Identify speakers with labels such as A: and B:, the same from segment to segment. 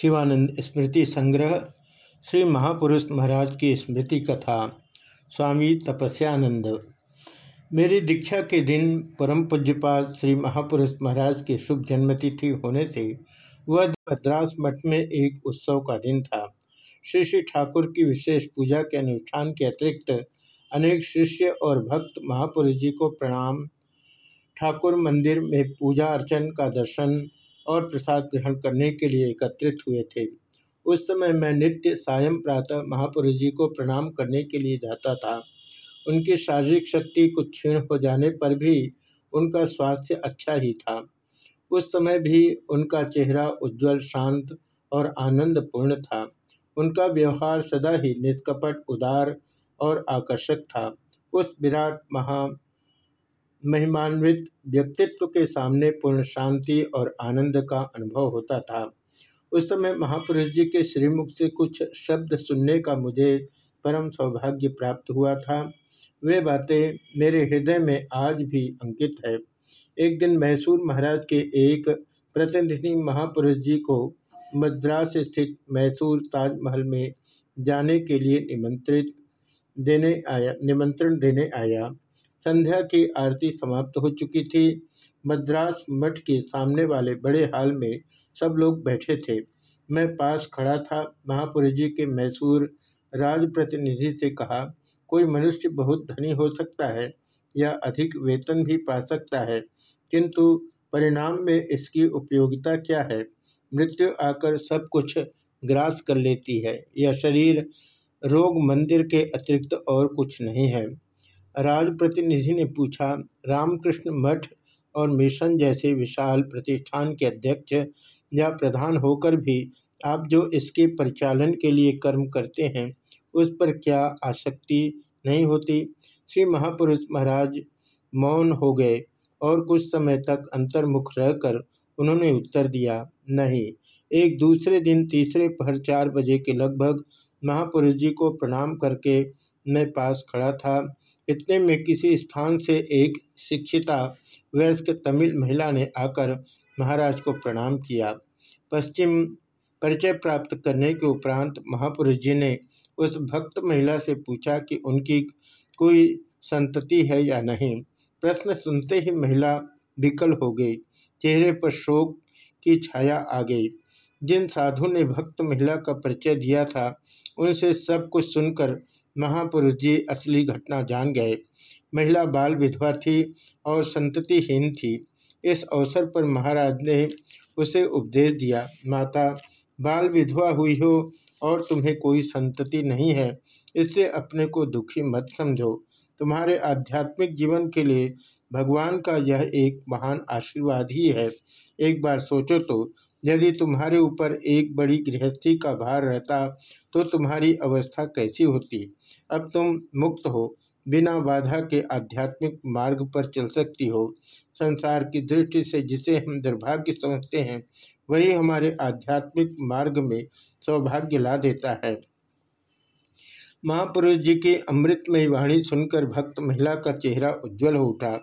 A: शिवानंद स्मृति संग्रह, श्री महापुरुष महाराज की स्मृति कथा, स्वामी तपस्यानंद। मेरी दीक्षा के दिन परम पूज्यपात श्री महापुरुष महाराज की शुभ जन्मतिथि होने से वह मद्रास मठ में एक उत्सव का दिन था। श्री श्री ठाकुर की विशेष पूजा के अनुष्ठान के अतिरिक्त अनेक शिष्य और भक्त महापुरुष जी को प्रणाम। ठाकुर मंदिर में पूजा अर्चन का दर्शन और प्रसाद ग्रहण करने के लिए एकत्रित हुए थे। उस समय मैं नित्य सायं प्रातः महापुरुष जी को प्रणाम करने के लिए जाता था। उनकी शारीरिक शक्ति कुछ क्षीण हो जाने पर भी उनका स्वास्थ्य अच्छा ही था। उस समय भी उनका चेहरा उज्जवल, शांत और आनंदपूर्ण था। उनका व्यवहार सदा ही निष्कपट, उदार और आकर्षक था। उस विराट महा महिमान्वित व्यक्तित्व के सामने पूर्ण शांति और आनंद का अनुभव होता था। उस समय महापुरुष जी के श्रीमुख से कुछ शब्द सुनने का मुझे परम सौभाग्य प्राप्त हुआ था। वे बातें मेरे हृदय में आज भी अंकित है। एक दिन मैसूर महाराज के एक प्रतिनिधि महापुरुष जी को मद्रास स्थित मैसूर ताजमहल में जाने के लिए निमंत्रित देने आया, निमंत्रण देने आया। संध्या की आरती समाप्त हो चुकी थी। मद्रास मठ के सामने वाले बड़े हाल में सब लोग बैठे थे। मैं पास खड़ा था। महापुरुष जी के मैसूर राज प्रतिनिधि से कहा, कोई मनुष्य बहुत धनी हो सकता है या अधिक वेतन भी पा सकता है, किंतु परिणाम में इसकी उपयोगिता क्या है? मृत्यु आकर सब कुछ ग्रास कर लेती है। यह शरीर रोग मंदिर के अतिरिक्त और कुछ नहीं है। राजप्रतिनिधि ने पूछा, रामकृष्ण मठ और मिशन जैसे विशाल प्रतिष्ठान के अध्यक्ष या प्रधान होकर भी आप जो इसके परिचालन के लिए कर्म करते हैं, उस पर क्या आसक्ति नहीं होती? श्री महापुरुष महाराज मौन हो गए और कुछ समय तक अंतर्मुख रहकर उन्होंने उत्तर दिया, नहीं, एक दूसरे दिन तीसरे पहर चार बजे के लगभग महापुरुष जी को प्रणाम करके मैं पास खड़ा था। इतने में किसी स्थान से एक शिक्षिता वयस्क तमिल महिला ने आकर महाराज को प्रणाम किया। पश्चिम परिचय प्राप्त करने के उपरांत महापुरुष जी ने उस भक्त महिला से पूछा कि उनकी कोई संतति है या नहीं। प्रश्न सुनते ही महिला विकल हो गई। चेहरे पर शोक की छाया आ गई। जिन साधु ने भक्त महिला का परिचय दिया था, उनसे सब कुछ सुनकर महापुरुष जी असली घटना जान गए। महिला बाल विधवा थी और संततिहीन थी। इस अवसर पर महाराज ने उसे उपदेश दिया, माता, बाल विधवा हुई हो और तुम्हें कोई संतति नहीं है, इससे अपने को दुखी मत समझो। तुम्हारे आध्यात्मिक जीवन के लिए भगवान का यह एक महान आशीर्वाद ही है। एक बार सोचो तो यदि तुम्हारे ऊपर एक बड़ी गृहस्थी का भार रहता तो तुम्हारी अवस्था कैसी होती? अब तुम मुक्त हो, बिना बाधा के आध्यात्मिक मार्ग पर चल सकती हो। संसार की दृष्टि से जिसे हम दुर्भाग्य समझते हैं, वही हमारे आध्यात्मिक मार्ग में सौभाग्य ला देता है। महापुरुष जी की अमृतमय वाणी सुनकर भक्त महिला का चेहरा उज्जवल हो उठा।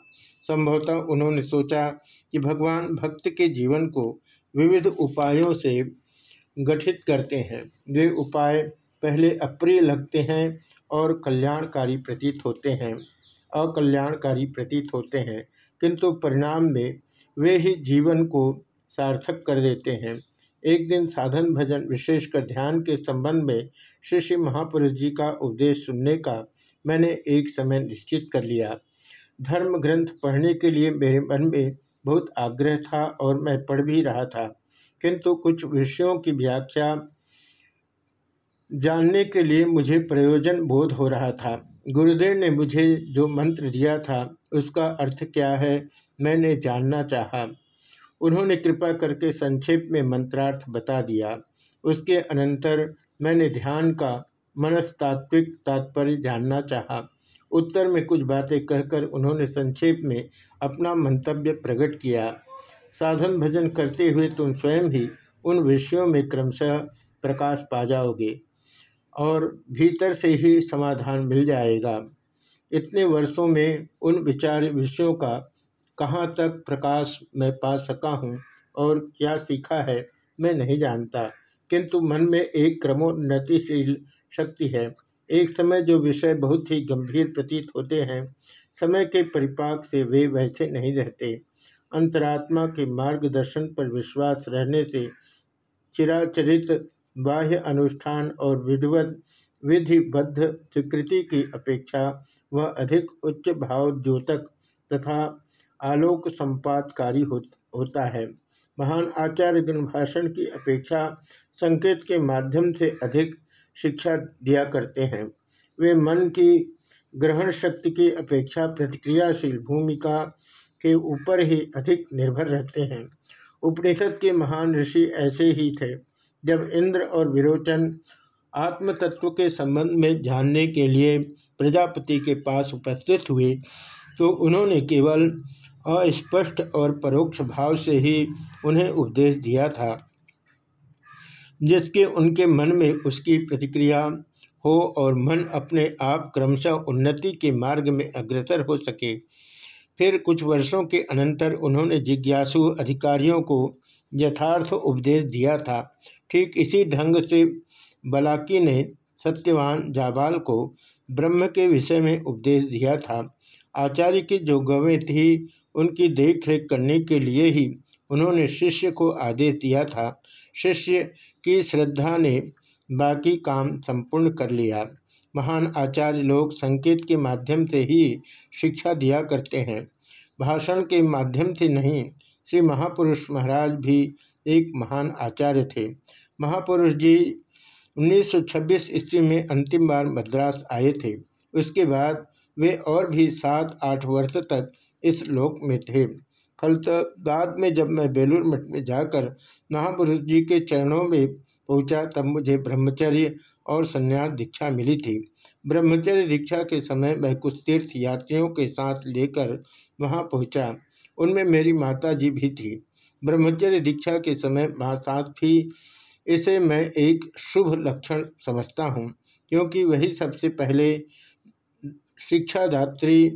A: संभवतः उन्होंने सोचा कि भगवान भक्त के जीवन को विविध उपायों से गठित करते हैं। वे उपाय पहले अप्रिय लगते हैं और कल्याणकारी प्रतीत होते हैं। अकल्याणकारी प्रतीत होते हैं, किंतु परिणाम में वे ही जीवन को सार्थक कर देते हैं। एक दिन साधन भजन विशेषकर ध्यान के संबंध में श्री श्री महापुरुष जी का उपदेश सुनने का मैंने एक समय निश्चित कर लिया। धर्म ग्रंथ पढ़ने के लिए मेरे मन में बहुत आग्रह था और मैं पढ़ भी रहा था। किंतु कुछ विषयों की व्याख्या जानने के लिए मुझे प्रयोजन बोध हो रहा था। गुरुदेव ने मुझे जो मंत्र दिया था, उसका अर्थ क्या है, मैंने जानना चाहा। उन्होंने कृपा करके संक्षेप में मंत्रार्थ बता दिया। उसके अनंतर मैंने ध्यान का, मनस्तात्विक तात्पर्य जानना चाहा। उत्तर में कुछ बातें कहकर उन्होंने संक्षेप में अपना मंतव्य प्रकट किया। साधन भजन करते हुए तुम स्वयं ही उन विषयों में क्रमशः प्रकाश पा जाओगे और भीतर से ही समाधान मिल जाएगा। इतने वर्षों में उन विचार विषयों का कहाँ तक प्रकाश मैं पा सका हूँ और क्या सीखा है मैं नहीं जानता, किंतु मन में एक क्रमोन्नतिशील शक्ति है। एक समय जो विषय बहुत ही गंभीर प्रतीत होते हैं समय के परिपाक से वे वैसे नहीं रहते। अंतरात्मा के मार्गदर्शन पर विश्वास रहने से चिराचरित बाह्य अनुष्ठान और विधिवत विधिबद्ध स्वीकृति की अपेक्षा वह अधिक उच्च भाव द्योतक तथा आलोक संपातकारी हो, होता है। महान आचार्य गुण भाषण की अपेक्षा संकेत के माध्यम से अधिक शिक्षा दिया करते हैं। वे मन की ग्रहण शक्ति की अपेक्षा प्रतिक्रियाशील भूमिका के ऊपर ही अधिक निर्भर रहते हैं। उपनिषद के महान ऋषि ऐसे ही थे, जब इंद्र और विरोचन आत्म तत्व के संबंध में जानने के लिए प्रजापति के पास उपस्थित हुए तो उन्होंने केवल अस्पष्ट और परोक्ष भाव से ही उन्हें उपदेश दिया था। जिसके उनके मन में उसकी प्रतिक्रिया हो और मन अपने आप क्रमशः उन्नति के मार्ग में अग्रसर हो सके। फिर कुछ वर्षों के अनंतर उन्होंने जिज्ञासु अधिकारियों को यथार्थ उपदेश दिया था। ठीक इसी ढंग से बलाकी ने सत्यवान जाबाल को ब्रह्म के विषय में उपदेश दिया था। आचार्य की जो गवें थी, उनकी देखरेख करने के लिए ही उन्होंने शिष्य को आदेश दिया था। शिष्य की श्रद्धा ने बाकी काम संपूर्ण कर लिया। महान आचार्य लोग संकेत के माध्यम से ही शिक्षा दिया करते हैं। भाषण के माध्यम से नहीं, श्री महापुरुष महाराज भी एक महान आचार्य थे। महापुरुष जी 1926 ईस्वी में अंतिम बार मद्रास आए थे। उसके बाद वे और भी सात आठ वर्ष तक इस लोक में थे। फलतः बाद में जब मैं बेलूर मठ में जाकर महापुरुष जी के चरणों में पहुँचा, तब मुझे ब्रह्मचर्य और संन्यास दीक्षा मिली थी। ब्रह्मचर्य दीक्षा के समय मैं कुछ तीर्थ यात्रियों के साथ लेकर वहाँ पहुँचा। उनमें मेरी माता जी भी थी। ब्रह्मचर्य दीक्षा के समय साथ भी इसे मैं एक शुभ लक्षण समझता हूँ, क्योंकि वही सबसे पहले शिक्षादात्री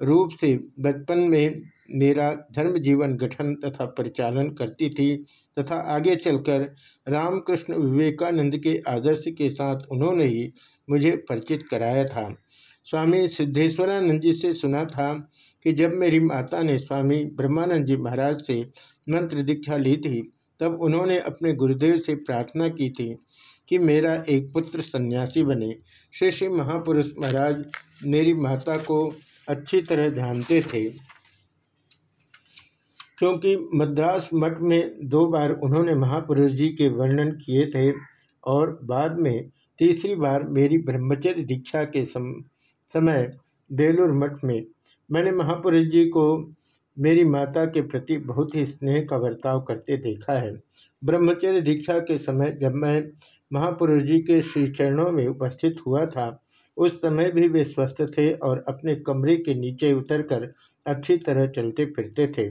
A: रूप से बचपन में मेरा धर्म जीवन गठन तथा परिचालन करती थी तथा आगे चलकर रामकृष्ण विवेकानंद के आदर्श के साथ उन्होंने ही मुझे परिचित कराया था। स्वामी सिद्धेश्वरानंद जी से सुना था कि जब मेरी माता ने स्वामी ब्रह्मानंद जी महाराज से मंत्र दीक्षा ली थी, तब उन्होंने अपने गुरुदेव से प्रार्थना की थी कि मेरा एक पुत्र सन्यासी बने। श्री श्री महापुरुष महाराज मेरी माता को अच्छी तरह जानते थे। क्योंकि मद्रास मठ में दो बार उन्होंने महापुरुष जी के वर्णन किए थे और बाद में तीसरी बार मेरी ब्रह्मचर्य दीक्षा के सम, समय बेलूर मठ में। मैंने महापुरुष जी को मेरी माता के प्रति बहुत ही स्नेह का बर्ताव करते देखा है। ब्रह्मचर्य दीक्षा के समय जब मैं महापुरुष जी के श्री चरणों में उपस्थित हुआ था उस समय भी वे स्वस्थ थे और अपने कमरे के नीचे उतरकर अच्छी तरह चलते फिरते थे।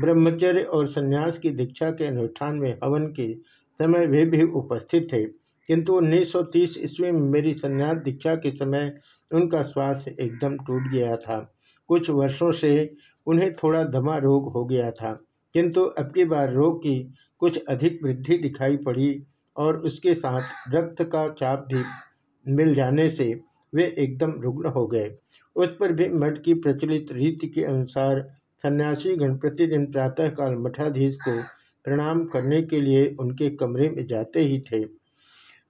A: ब्रह्मचर्य और संन्यास की दीक्षा के अनुष्ठान में हवन के समय वे भी उपस्थित थे। किंतु 1930 ईस्वी में मेरी संन्यास दीक्षा के समय उनका स्वास्थ्य एकदम टूट गया था। कुछ वर्षों से उन्हें थोड़ा दमा रोग हो गया था। किंतु अब की बार रोग की कुछ अधिक वृद्धि दिखाई पड़ी और उसके साथ रक्त का चाप भी मिल जाने से वे एकदम रुग्ण हो गए। उस पर भी मठ की प्रचलित रीति के अनुसार सन्यासी गण प्रतिदिन प्रातःकाल मठाधीश को प्रणाम करने के लिए उनके कमरे में जाते ही थे।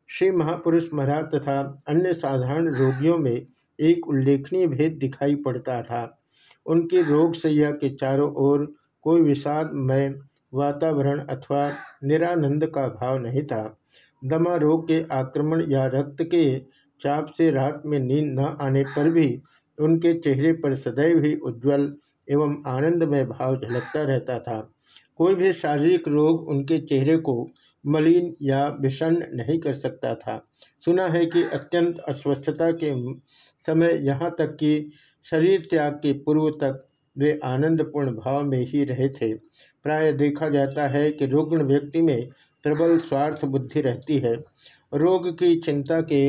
A: श्री महापुरुष महाराज तथा अन्य साधारण रोगियों में एक उल्लेखनीय भेद दिखाई पड़ता था। उनके रोग सैया के चारों ओर कोई विषादमय वातावरण अथवा निरानंद का भाव नहीं था। दमा रोग के आक्रमण या रक्त के चाप से रात में नींद न आने पर भी उनके चेहरे पर सदैव ही उज्ज्वल एवं आनंदमय भाव झलकता रहता था। कोई भी शारीरिक रोग उनके चेहरे को मलिन या विषण नहीं कर सकता था। सुना है कि अत्यंत अस्वस्थता के समय यहाँ तक कि शरीर त्याग के पूर्व तक वे आनंदपूर्ण भाव में ही रहे थे। प्राय देखा जाता है कि रुग्ण व्यक्ति में प्रबल स्वार्थ बुद्धि रहती है। रोग की चिंता के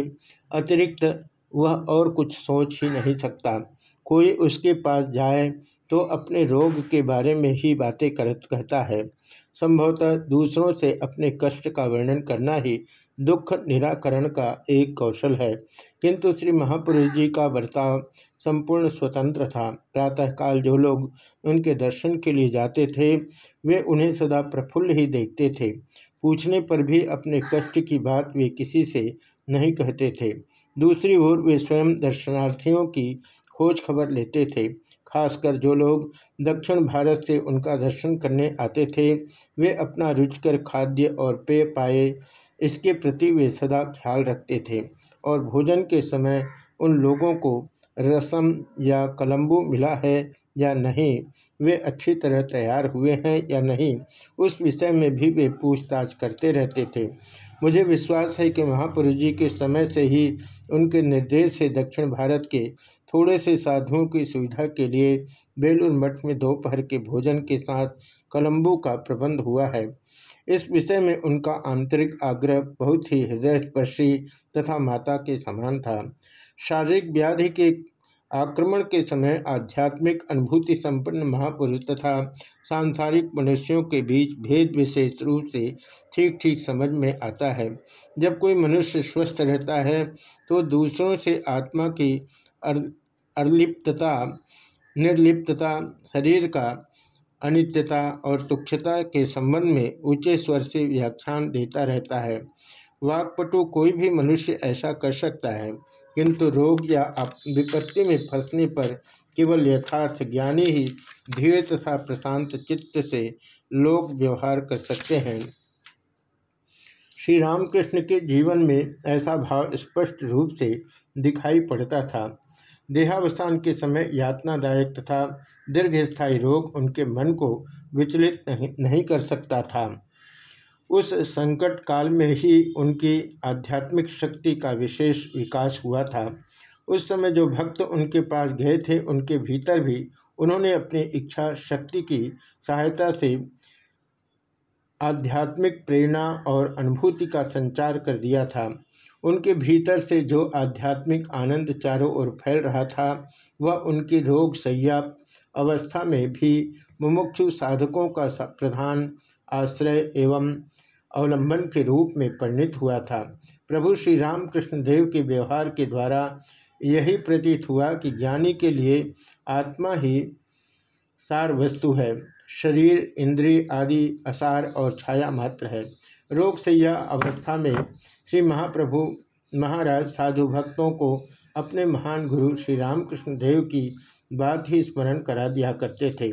A: अतिरिक्त वह और कुछ सोच ही नहीं सकता। कोई उसके पास जाए तो अपने रोग के बारे में ही बातें कर, कहता है। संभवतः दूसरों से अपने कष्ट का वर्णन करना ही दुख निराकरण का एक कौशल है। किंतु श्री महापुरुष जी का बर्ताव संपूर्ण स्वतंत्र था। प्रातःकाल जो लोग उनके दर्शन के लिए जाते थे, वे उन्हें सदा प्रफुल्ल ही देखते थे। पूछने पर भी अपने कष्ट की बात वे किसी से नहीं कहते थे। दूसरी ओर वे स्वयं दर्शनार्थियों की खोज खबर लेते थे। खासकर जो लोग दक्षिण भारत से उनका दर्शन करने आते थे, वे अपना रुचकर खाद्य और पेय पाए, इसके प्रति वे सदा ख्याल रखते थे और भोजन के समय उन लोगों को रसम या कलम्बू मिला है या नहीं, वे अच्छी तरह तैयार हुए हैं या नहीं, उस विषय में भी वे पूछताछ करते रहते थे। मुझे विश्वास है कि महापुरुष जी के समय से ही उनके निर्देश से दक्षिण भारत के थोड़े से साधुओं की सुविधा के लिए बेलूर मठ में दोपहर के भोजन के साथ कलम्बू का प्रबंध हुआ है। इस विषय में उनका आंतरिक आग्रह बहुत ही हृदयस्पर्शी तथा माता के समान था। शारीरिक व्याधि के आक्रमण के समय आध्यात्मिक अनुभूति संपन्न महापुरुष तथा सांसारिक मनुष्यों के बीच भेद विशेष रूप से ठीक ठीक समझ में आता है। जब कोई मनुष्य स्वस्थ रहता है तो दूसरों से आत्मा की अर्लिप्तता, निर्लिप्तता, शरीर का अनित्यता और तुक्षता के संबंध में ऊँचे स्वर से व्याख्यान देता रहता है। वाकपटु कोई भी मनुष्य ऐसा कर सकता है, किंतु रोग या विपत्ति में फंसने पर केवल यथार्थ ज्ञानी ही धीरे तथा प्रशांत चित्त से लोक व्यवहार कर सकते हैं। श्री रामकृष्ण के जीवन में ऐसा भाव स्पष्ट रूप से दिखाई पड़ता था। देहावसान के समय यातनादायक तथा दीर्घस्थायी रोग उनके मन को विचलित नहीं, नहीं कर सकता था। उस संकट काल में ही उनकी आध्यात्मिक शक्ति का विशेष विकास हुआ था। उस समय जो भक्त उनके पास गए थे उनके भीतर भी उन्होंने अपनी इच्छा शक्ति की सहायता से आध्यात्मिक प्रेरणा और अनुभूति का संचार कर दिया था। उनके भीतर से जो आध्यात्मिक आनंद चारों ओर फैल रहा था, वह उनकी रोग सैया अवस्था में भी मुमुक्षु साधकों का प्रधान आश्रय एवं अवलंबन के रूप में परिणित हुआ था। प्रभु श्री रामकृष्ण देव के व्यवहार के द्वारा यही प्रतीत हुआ कि ज्ञानी के लिए आत्मा ही सार वस्तु है। शरीर, इंद्रिय आदि असार और छाया मात्र है। रोग से यह अवस्था में श्री महाप्रभु महाराज साधु भक्तों को अपने महान गुरु श्री रामकृष्ण देव की बात ही स्मरण करा दिया करते थे।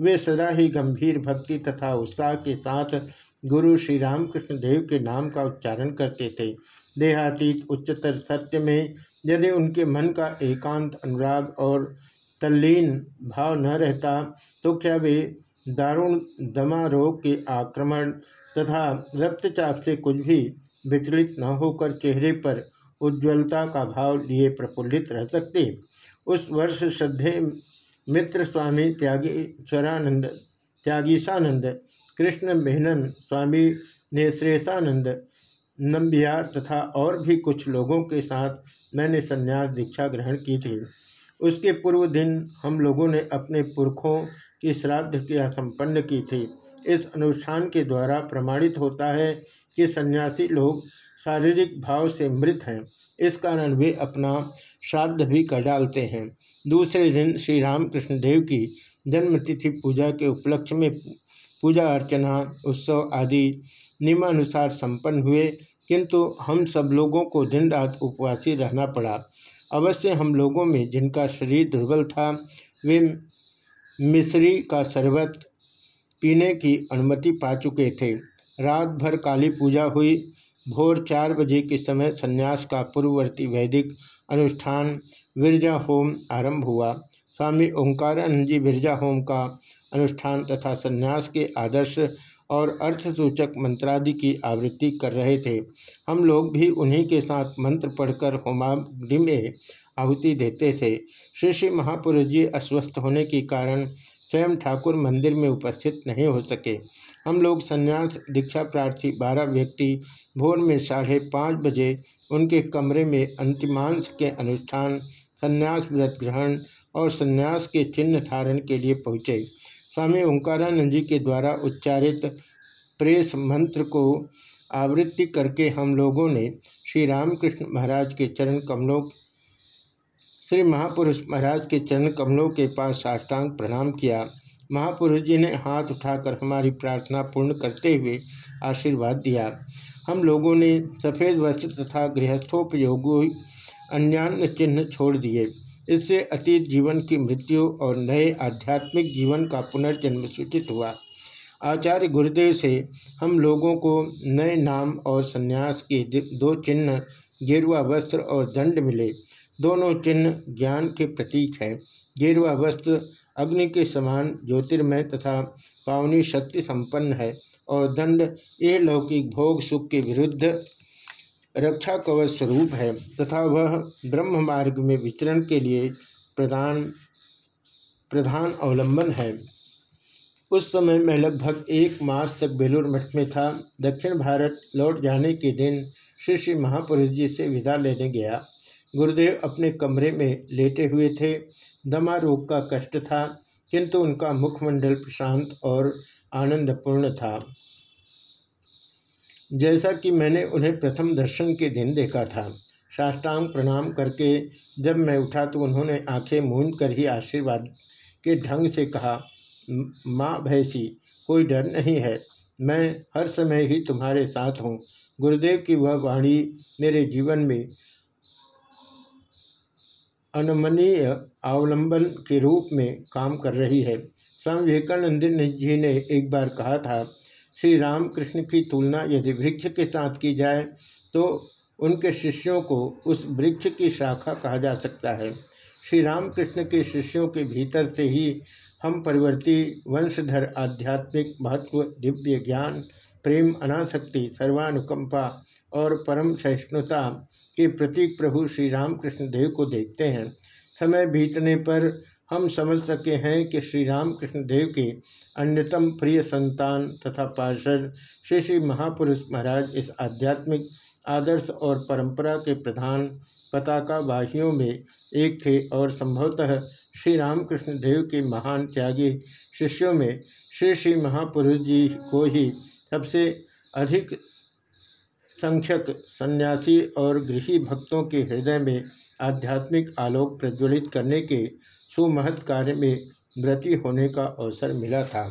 A: वे सदा ही गंभीर भक्ति तथा उत्साह के साथ गुरु श्री रामकृष्ण देव के नाम का उच्चारण करते थे। देहातीत, उच्चतर सत्य में यदि उनके मन का एकांत अनुराग और तल्लीन भाव न रहता तो क्या वे दारुण दमा रोग के आक्रमण तथा रक्तचाप से कुछ भी विचलित न होकर चेहरे पर उज्ज्वलता का भाव लिए प्रफुल्लित रह सकते उस वर्ष श्रद्धे मित्र स्वामी त्यागी स्वरानंद, त्यागीशानंद, कृष्ण मेहनन स्वामी नेश्रेशानंद नम्बियार तथा और भी कुछ लोगों के साथ मैंने संन्यास दीक्षा ग्रहण की थी। उसके पूर्व दिन हम लोगों ने अपने पुरखों की श्राद्ध क्रिया संपन्न की थी। इस अनुष्ठान के द्वारा प्रमाणित होता है कि सन्यासी लोग शारीरिक भाव से मृत हैं। इस कारण वे अपना श्राद्ध भी कर डालते हैं। दूसरे दिन श्री रामकृष्ण देव की जन्मतिथि पूजा के उपलक्ष्य में पूजा अर्चना, उत्सव आदि नियमानुसार संपन्न हुए, किंतु हम सब लोगों को दिन रात उपवासी रहना पड़ा। अवश्य हम लोगों में जिनका शरीर दुर्बल था, वे मिश्री का शरबत पीने की अनुमति पा चुके थे। रात भर काली पूजा हुई। भोर चार बजे के समय संन्यास का पूर्ववर्ती वैदिक अनुष्ठान विरजा होम आरंभ हुआ। स्वामी ओंकारानंद जी विरजा होम का अनुष्ठान तथा संन्यास के आदर्श और अर्थसूचक मंत्रादि की आवृत्ति कर रहे थे। हम लोग भी उन्हीं के साथ मंत्र पढ़कर होमाग्नि में आहुति देते थे। श्री श्री महापुरुष जी अस्वस्थ होने के कारण स्वयं ठाकुर मंदिर में उपस्थित नहीं हो सके। हम लोग संन्यास दीक्षा प्रार्थी बारह व्यक्ति भोर में साढ़े पाँच बजे उनके कमरे में अंतिमांश के अनुष्ठान, संन्यास व्रत ग्रहण और संन्यास के चिन्ह धारण के लिए पहुँचे। स्वामी ओंकारानंद जी के द्वारा उच्चारित प्रेस मंत्र को आवृत्ति करके हम लोगों ने श्री रामकृष्ण महाराज के चरण कमलों श्री महापुरुष महाराज के चरण कमलों के पास साष्टांग प्रणाम किया। महापुरुष जी ने हाथ उठाकर हमारी प्रार्थना पूर्ण करते हुए आशीर्वाद दिया। हम लोगों ने सफ़ेद वस्त्र तथा गृहस्थोपयोगी अन्यान्य चिन्ह छोड़ दिए। इससे अतीत जीवन की मृत्यु और नए आध्यात्मिक जीवन का पुनर्जन्म सूचित हुआ। आचार्य गुरुदेव से हम लोगों को नए नाम और संन्यास के दो चिन्ह, गेरुआ वस्त्र और दंड मिले। दोनों चिन्ह ज्ञान के प्रतीक हैं। गेरुआ वस्त्र अग्नि के समान ज्योतिर्मय तथा पावनी शक्ति संपन्न है और दंड यह लौकिक भोग सुख के विरुद्ध रक्षा कवच स्वरूप है तथा वह ब्रह्म मार्ग में विचरण के लिए प्रधान प्रधान अवलंबन है। उस समय मैं लगभग एक मास तक बेलूर मठ में था। दक्षिण भारत लौट जाने के दिन श्री श्री महापुरुष जी से विदा लेने गया। गुरुदेव अपने कमरे में लेटे हुए थे। दमा रोग का कष्ट था, किंतु उनका मुखमंडल प्रशांत और आनंदपूर्ण था। जैसा कि मैंने उन्हें प्रथम दर्शन के दिन देखा था। साष्टांग प्रणाम करके जब मैं उठा तो उन्होंने आँखें मूंद कर ही आशीर्वाद के ढंग से कहा, माँ भैसी, कोई डर नहीं है। मैं हर समय ही तुम्हारे साथ हूँ। गुरुदेव की वह वाणी मेरे जीवन में अनमनीय अवलंबन के रूप में काम कर रही है। स्वामी विवेकानंद जी ने एक बार कहा था, श्री रामकृष्ण की तुलना यदि वृक्ष के साथ की जाए तो उनके शिष्यों को उस वृक्ष की शाखा कहा जा सकता है। श्री रामकृष्ण के शिष्यों के भीतर से ही हम परिवर्ती, वंशधर, आध्यात्मिक, महत्व, दिव्य ज्ञान, प्रेम, अनासक्ति, सर्वानुकंपा और परम सहिष्णुता के प्रतीक प्रभु श्री रामकृष्ण देव को देखते हैं। समय बीतने पर हम समझ सके हैं कि श्री रामकृष्ण देव के अन्यतम प्रिय संतान तथा पार्षद श्री श्री महापुरुष महाराज इस आध्यात्मिक, आदर्श और परंपरा के प्रधान पताका वाहियों में एक थे और संभवतः श्री रामकृष्ण देव के महान त्यागी शिष्यों में श्री श्री महापुरुष जी को ही सबसे अधिक संख्यक सन्यासी और गृही भक्तों के हृदय में आध्यात्मिक आलोक प्रज्वलित करने के सुमहत कार्य में व्रती होने का अवसर मिला था।